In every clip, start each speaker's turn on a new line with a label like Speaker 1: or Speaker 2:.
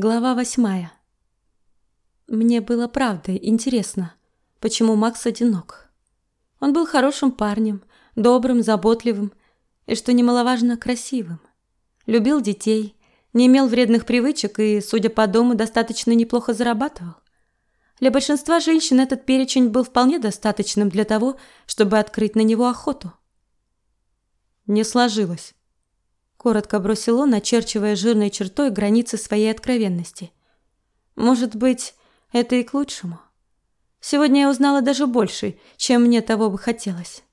Speaker 1: Глава восьмая. Мне было правда интересно, почему Макс одинок. Он был хорошим парнем, добрым, заботливым и, что немаловажно, красивым. Любил детей, не имел вредных привычек и, судя по дому, достаточно неплохо зарабатывал. Для большинства женщин этот перечень был вполне достаточным для того, чтобы открыть на него охоту. Не сложилось. Коротко бросил он, очерчивая жирной чертой границы своей откровенности. Может быть, это и к лучшему. Сегодня я узнала даже больше, чем мне того бы хотелось.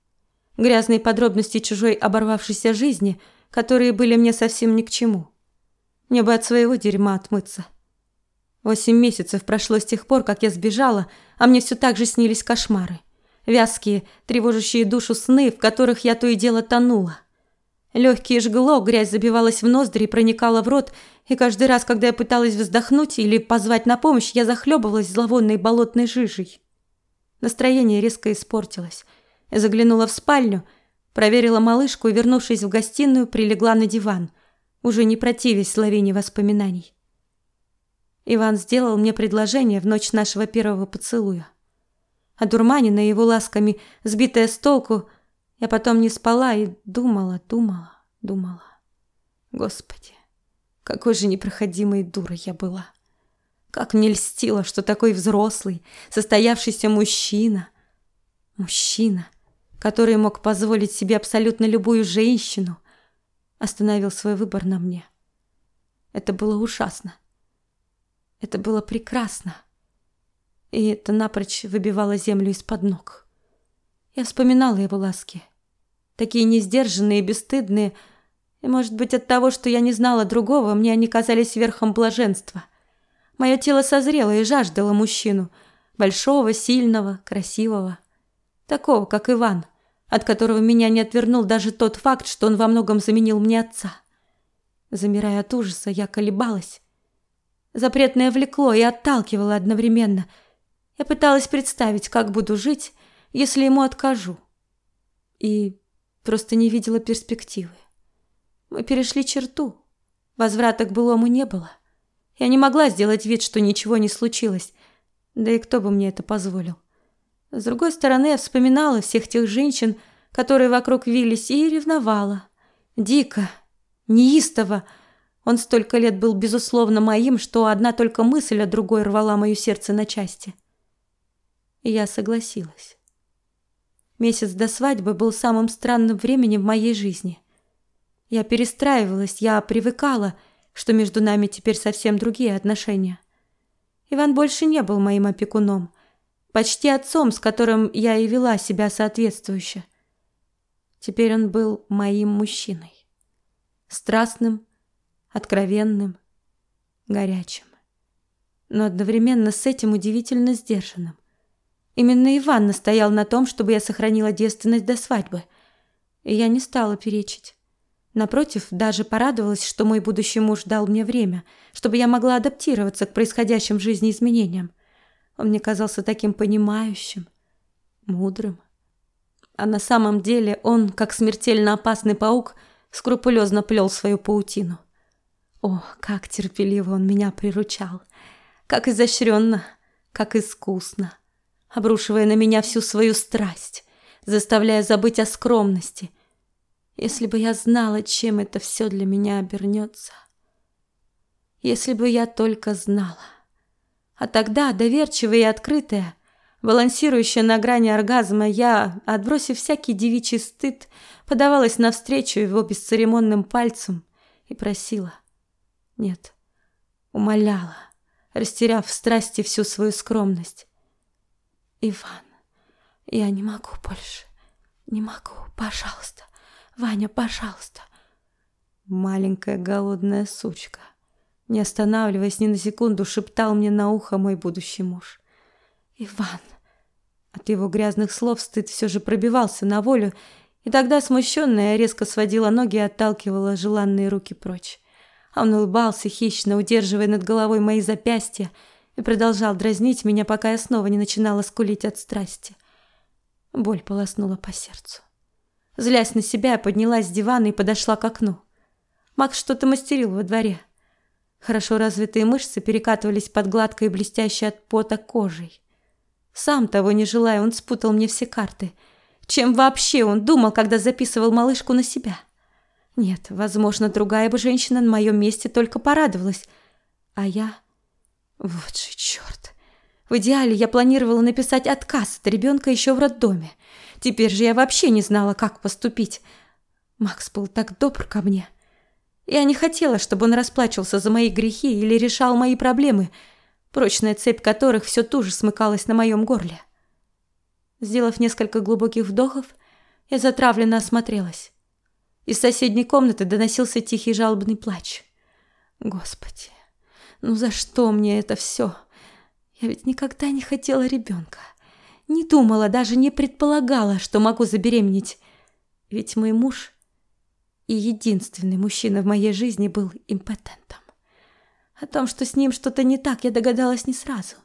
Speaker 1: Грязные подробности чужой оборвавшейся жизни, которые были мне совсем ни к чему. Мне бы от своего дерьма отмыться. Восемь месяцев прошло с тех пор, как я сбежала, а мне все так же снились кошмары. Вязкие, тревожащие душу сны, в которых я то и дело тонула. Легкие жгло, грязь забивалась в ноздри и проникала в рот, и каждый раз, когда я пыталась вздохнуть или позвать на помощь, я захлебывалась зловонной болотной жижей. Настроение резко испортилось. Я заглянула в спальню, проверила малышку и, вернувшись в гостиную, прилегла на диван, уже не противясь лавине воспоминаний. Иван сделал мне предложение в ночь нашего первого поцелуя. Одурманенная его ласками, сбитая с толку, я потом не спала и думала, думала, думала. Господи, какой же непроходимой дурой я была. Как мне льстило, что такой взрослый, состоявшийся мужчина, мужчина, который мог позволить себе абсолютно любую женщину, остановил свой выбор на мне. Это было ужасно. Это было прекрасно. И это напрочь выбивало землю из-под ног. Я вспоминала его ласки. Такие несдержанные бесстыдные. И, может быть, от того, что я не знала другого, мне они казались верхом блаженства. Мое тело созрело и жаждало мужчину. Большого, сильного, красивого. Такого, как Иван, от которого меня не отвернул даже тот факт, что он во многом заменил мне отца. Замирая от ужаса, я колебалась. Запретное влекло и отталкивало одновременно. Я пыталась представить, как буду жить, если ему откажу. И просто не видела перспективы. Мы перешли черту. Возврата к былому не было. Я не могла сделать вид, что ничего не случилось. Да и кто бы мне это позволил. С другой стороны, я вспоминала всех тех женщин, которые вокруг вились, и ревновала. Дико, неистово. Он столько лет был безусловно моим, что одна только мысль о другой рвала мое сердце на части. И я согласилась. Месяц до свадьбы был самым странным временем в моей жизни. Я перестраивалась, я привыкала, что между нами теперь совсем другие отношения. Иван больше не был моим опекуном, почти отцом, с которым я и вела себя соответствующе. Теперь он был моим мужчиной. Страстным, откровенным, горячим. Но одновременно с этим удивительно сдержанным. Именно Иван настоял на том, чтобы я сохранила девственность до свадьбы. И я не стала перечить. Напротив, даже порадовалась, что мой будущий муж дал мне время, чтобы я могла адаптироваться к происходящим в жизни изменениям. Он мне казался таким понимающим, мудрым. А на самом деле он, как смертельно опасный паук, скрупулезно плел свою паутину. О, как терпеливо он меня приручал! Как изощренно, как искусно! Обрушивая на меня всю свою страсть, заставляя забыть о скромности. Если бы я знала, чем это все для меня обернется. Если бы я только знала. А тогда, доверчивая и открытая, балансирующая на грани оргазма, я, отбросив всякий девичий стыд, подавалась навстречу его бесцеремонным пальцем и просила. Нет, умоляла, растеряв в страсти всю свою скромность. Иван, я не могу больше. Не могу. Пожалуйста. Ваня, пожалуйста. Маленькая голодная сучка. Не останавливаясь ни на секунду, шептал мне на ухо мой будущий муж. Иван. От его грязных слов стыд все же пробивался на волю, и тогда, смущенная, я резко сводила ноги и отталкивала желанные руки прочь. Он улыбался хищно, удерживая над головой мои запястья, и продолжал дразнить меня, пока я снова не начинала скулить от страсти. Боль полоснула по сердцу. Злясь на себя, я поднялась с дивана и подошла к окну. Макс что-то мастерил во дворе. Хорошо развитые мышцы перекатывались под гладкой и блестящей от пота кожей. Сам того не желая, он спутал мне все карты. Чем вообще он думал, когда записывал малышку на себя? Нет, возможно, другая бы женщина на моем месте только порадовалась. А я... Вот же черт. В идеале я планировала написать отказ от ребенка еще в роддоме. Теперь же я вообще не знала, как поступить. Макс был так добр ко мне. Я не хотела, чтобы он расплачивался за мои грехи или решал мои проблемы, прочная цепь которых все туже смыкалась на моем горле. Сделав несколько глубоких вдохов, я затравленно осмотрелась. Из соседней комнаты доносился тихий жалобный плач. Господи, ну за что мне это все? Я ведь никогда не хотела ребенка. Не думала, даже не предполагала, что могу забеременеть. Ведь мой муж и единственный мужчина в моей жизни был импотентом. О том, что с ним что-то не так, я догадалась не сразу.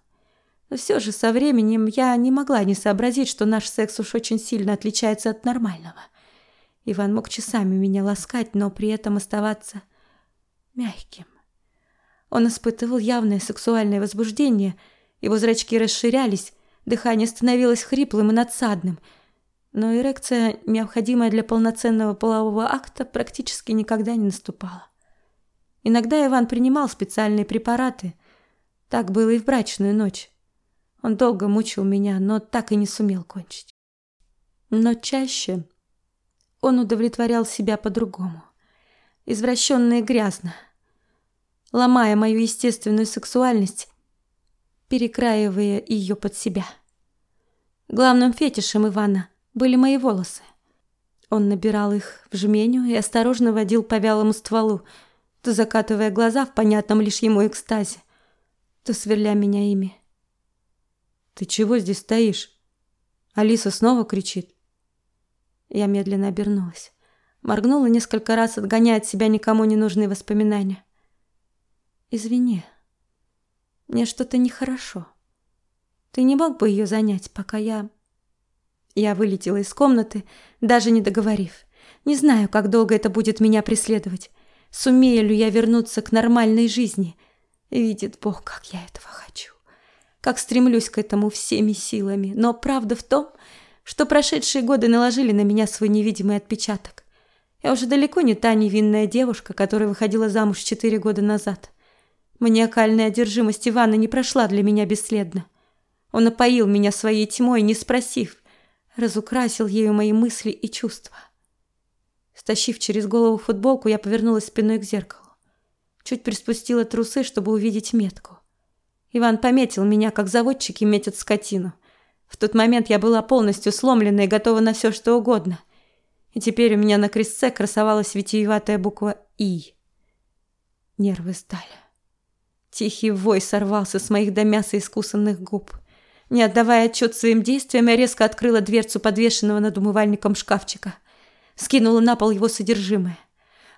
Speaker 1: Но все же со временем я не могла не сообразить, что наш секс уж очень сильно отличается от нормального. Иван мог часами меня ласкать, но при этом оставаться мягким. Он испытывал явное сексуальное возбуждение – его зрачки расширялись, дыхание становилось хриплым и надсадным. Но эрекция, необходимая для полноценного полового акта, практически никогда не наступала. Иногда Иван принимал специальные препараты. Так было и в брачную ночь. Он долго мучил меня, но так и не сумел кончить. Но чаще он удовлетворял себя по-другому. Извращенно и грязно. Ломая мою естественную сексуальность, перекраивая ее под себя. Главным фетишем Ивана были мои волосы. Он набирал их в жменю и осторожно водил по вялому стволу, то закатывая глаза в понятном лишь ему экстазе, то сверля меня ими. «Ты чего здесь стоишь?» Алиса снова кричит. Я медленно обернулась. Моргнула несколько раз, отгоняя от себя никому не нужные воспоминания. «Извини», мне что-то нехорошо. Ты не мог бы ее занять, пока я... Я вылетела из комнаты, даже не договорив. Не знаю, как долго это будет меня преследовать. Сумею ли я вернуться к нормальной жизни? Видит Бог, как я этого хочу. Как стремлюсь к этому всеми силами. Но правда в том, что прошедшие годы наложили на меня свой невидимый отпечаток. Я уже далеко не та невинная девушка, которая выходила замуж четыре года назад. Маниакальная одержимость Ивана не прошла для меня бесследно. Он опоил меня своей тьмой, не спросив, разукрасил ею мои мысли и чувства. Стащив через голову футболку, я повернулась спиной к зеркалу. Чуть приспустила трусы, чтобы увидеть метку. Иван пометил меня, как заводчики метят скотину. В тот момент я была полностью сломлена и готова на все, что угодно. И теперь у меня на крестце красовалась витиеватая буква «И». Нервы стали. Тихий вой сорвался с моих до мяса искусанных губ. Не отдавая отчет своим действиям, я резко открыла дверцу подвешенного над умывальником шкафчика. Скинула на пол его содержимое.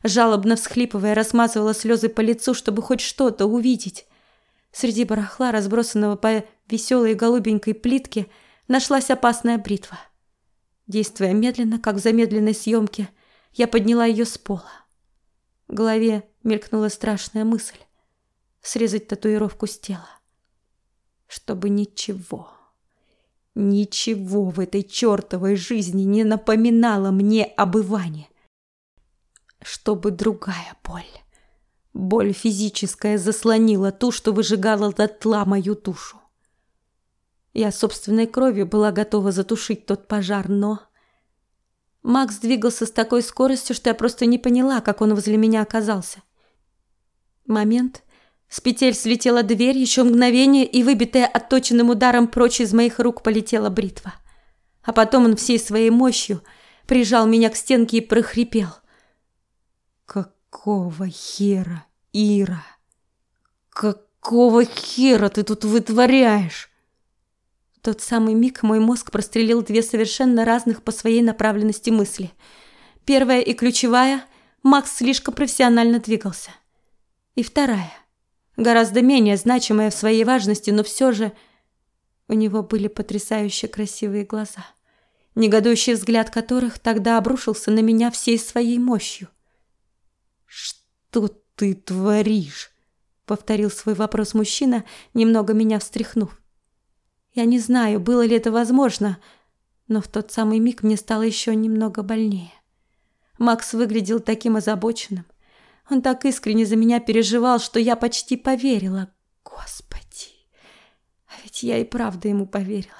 Speaker 1: Жалобно всхлипывая, размазывала слезы по лицу, чтобы хоть что-то увидеть. Среди барахла, разбросанного по веселой голубенькой плитке, нашлась опасная бритва. Действуя медленно, как в замедленной съемке, я подняла ее с пола. В голове мелькнула страшная мысль срезать татуировку с тела. Чтобы ничего, ничего в этой чертовой жизни не напоминало мне об Иване. Чтобы другая боль, боль физическая заслонила ту, что выжигала дотла мою душу. Я собственной кровью была готова затушить тот пожар, но... Макс двигался с такой скоростью, что я просто не поняла, как он возле меня оказался. Момент, с петель слетела дверь, еще мгновение, и выбитая отточенным ударом прочь из моих рук полетела бритва. А потом он всей своей мощью прижал меня к стенке и прохрипел. «Какого хера, Ира? Какого хера ты тут вытворяешь?» В тот самый миг мой мозг прострелил две совершенно разных по своей направленности мысли. Первая и ключевая – Макс слишком профессионально двигался. И вторая гораздо менее значимая в своей важности, но все же у него были потрясающе красивые глаза, негодующий взгляд которых тогда обрушился на меня всей своей мощью. «Что ты творишь?» повторил свой вопрос мужчина, немного меня встряхнув. Я не знаю, было ли это возможно, но в тот самый миг мне стало еще немного больнее. Макс выглядел таким озабоченным. Он так искренне за меня переживал, что я почти поверила. Господи, а ведь я и правда ему поверила.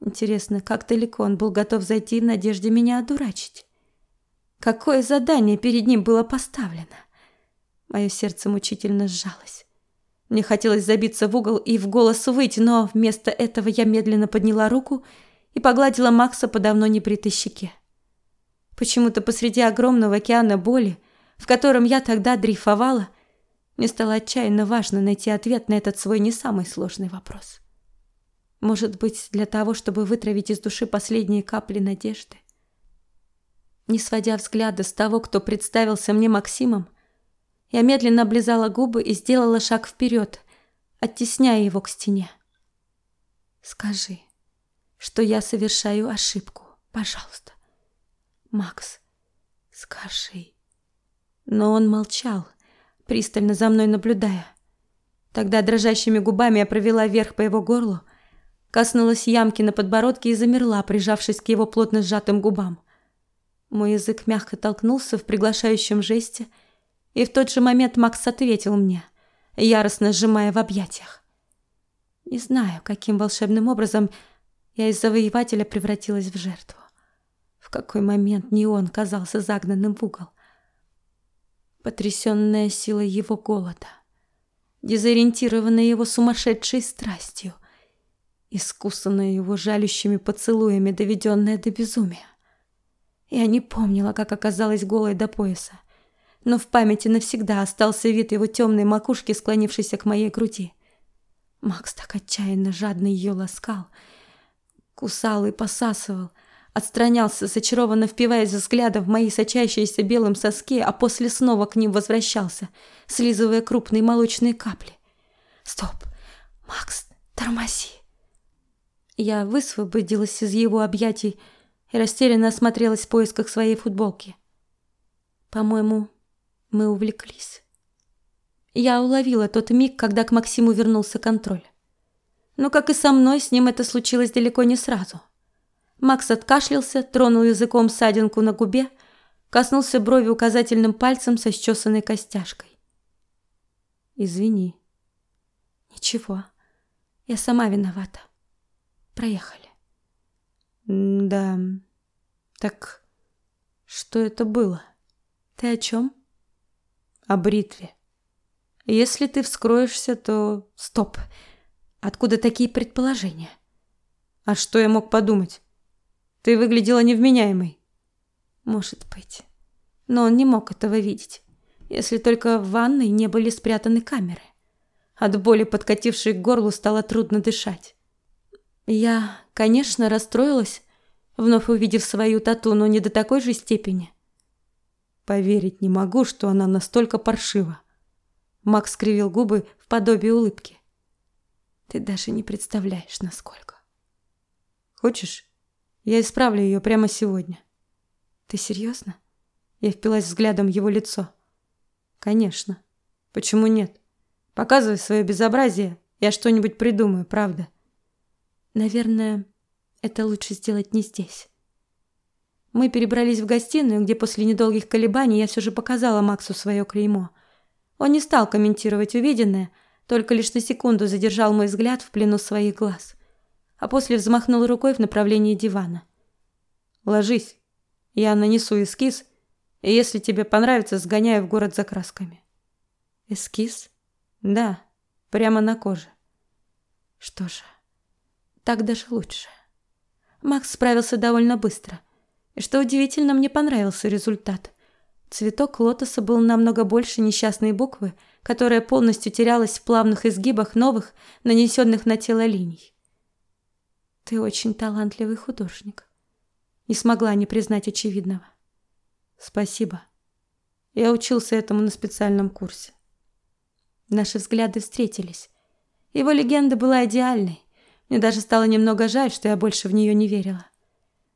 Speaker 1: Интересно, как далеко он был готов зайти в надежде меня одурачить? Какое задание перед ним было поставлено? Мое сердце мучительно сжалось. Мне хотелось забиться в угол и в голос выйти, но вместо этого я медленно подняла руку и погладила Макса по давно небритой щеке. Почему-то посреди огромного океана боли, в котором я тогда дрейфовала, мне стало отчаянно важно найти ответ на этот свой не самый сложный вопрос. Может быть, для того, чтобы вытравить из души последние капли надежды? Не сводя взгляда с того, кто представился мне Максимом, я медленно облизала губы и сделала шаг вперед, оттесняя его к стене. «Скажи, что я совершаю ошибку, пожалуйста. Макс, скажи». Но он молчал, пристально за мной наблюдая. Тогда дрожащими губами я провела вверх по его горлу, коснулась ямки на подбородке и замерла, прижавшись к его плотно сжатым губам. Мой язык мягко толкнулся в приглашающем жесте, и в тот же момент Макс ответил мне, яростно сжимая в объятиях. Не знаю, каким волшебным образом я из завоевателя превратилась в жертву. В какой момент не он казался загнанным в угол. Потрясенная силой его голода, дезориентированная его сумасшедшей страстью, искусанная его жалющими поцелуями, доведенная до безумия. Я не помнила, как оказалась голой до пояса, но в памяти навсегда остался вид его темной макушки, склонившейся к моей груди. Макс так отчаянно жадно ее ласкал, кусал и посасывал, отстранялся, зачарованно впиваясь взглядом в мои сочащиеся белым соски, а после снова к ним возвращался, слизывая крупные молочные капли. «Стоп! Макс, тормози!» Я высвободилась из его объятий, и растерянно осмотрелась в поисках своей футболки. По-моему, мы увлеклись. Я уловила тот миг, когда к Максиму вернулся контроль. Но, как и со мной, с ним это случилось далеко не сразу. Макс откашлялся, тронул языком ссадинку на губе, коснулся брови указательным пальцем со счесанной костяшкой. «Извини». «Ничего, я сама виновата. Проехали».
Speaker 2: Да. Так что это было?
Speaker 1: Ты о чем?
Speaker 2: О бритве. Если ты вскроешься, то...
Speaker 1: Стоп. Откуда такие предположения?
Speaker 2: А что я мог подумать? Ты выглядела невменяемой.
Speaker 1: Может быть. Но он не мог этого видеть. Если только в ванной не были спрятаны камеры. От боли, подкатившей к горлу, стало трудно дышать. Я, конечно, расстроилась, вновь увидев свою тату, но не до такой же степени.
Speaker 2: Поверить не могу, что она настолько паршива. Макс скривил губы в подобии улыбки.
Speaker 1: Ты даже не представляешь, насколько.
Speaker 2: Хочешь, я исправлю ее прямо сегодня?
Speaker 1: Ты серьезно?
Speaker 2: Я впилась взглядом в его лицо. Конечно. Почему нет? Показывай свое безобразие, я что-нибудь придумаю, правда.
Speaker 1: Наверное, это лучше сделать не здесь. Мы перебрались в гостиную, где после недолгих колебаний я все же показала Максу свое клеймо. Он не стал комментировать увиденное, только лишь на секунду задержал мой взгляд в плену своих глаз, а после взмахнул рукой в направлении дивана.
Speaker 2: «Ложись, я нанесу эскиз, и если тебе понравится, сгоняю в город за красками».
Speaker 1: «Эскиз?»
Speaker 2: «Да, прямо на коже».
Speaker 1: «Что же...» Так даже лучше. Макс справился довольно быстро. И что удивительно, мне понравился результат. Цветок лотоса был намного больше несчастной буквы, которая полностью терялась в плавных изгибах новых, нанесенных на тело линий. Ты очень талантливый художник. Не смогла не признать очевидного.
Speaker 2: Спасибо. Я учился этому на специальном курсе.
Speaker 1: Наши взгляды встретились. Его легенда была идеальной. Мне даже стало немного жаль, что я больше в нее не верила.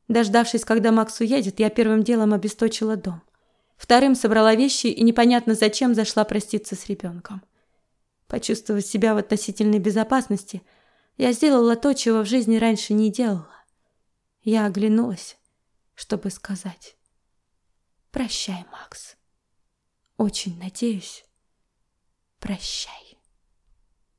Speaker 1: Дождавшись, когда Макс уедет, я первым делом обесточила дом. Вторым собрала вещи и непонятно зачем зашла проститься с ребенком. почувствовать себя в относительной безопасности, я сделала то, чего в жизни раньше не делала. Я оглянулась, чтобы сказать «Прощай, Макс. Очень надеюсь, прощай».